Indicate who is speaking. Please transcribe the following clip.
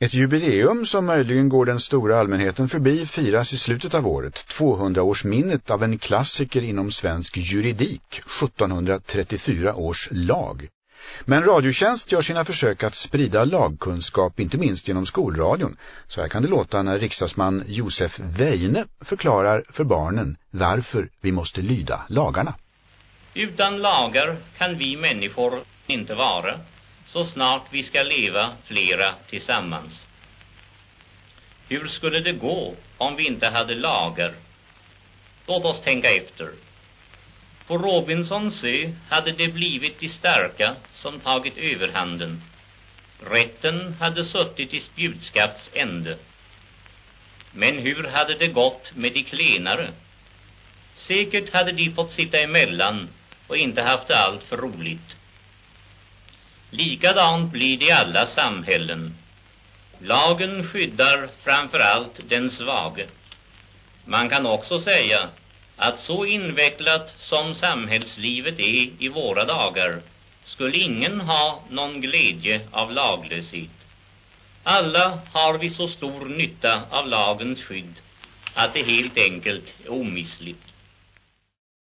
Speaker 1: Ett jubileum som möjligen går den stora allmänheten förbi firas i slutet av året, 200-årsminnet av en klassiker inom svensk juridik, 1734 års lag. Men Radiotjänst gör sina försök att sprida lagkunskap, inte minst genom skolradion. Så här kan det låta när riksdagsman Josef Weine förklarar för barnen varför vi måste lyda lagarna.
Speaker 2: Utan lagar kan vi människor inte vara så snart vi ska leva flera tillsammans. Hur skulle det gå om vi inte hade lagar? Låt oss tänka efter. På Robinsons ö hade det blivit de starka som tagit överhanden. Rätten hade suttit i spjutskafts ände. Men hur hade det gått med de klenare? Säkert hade de fått sitta emellan och inte haft det allt för roligt. Likadant blir det i alla samhällen. Lagen skyddar framför allt den svage. Man kan också säga att så invecklat som samhällslivet är i våra dagar skulle ingen ha någon glädje av laglöshet. Alla har vi så stor nytta av lagens skydd att det helt enkelt är omissligt.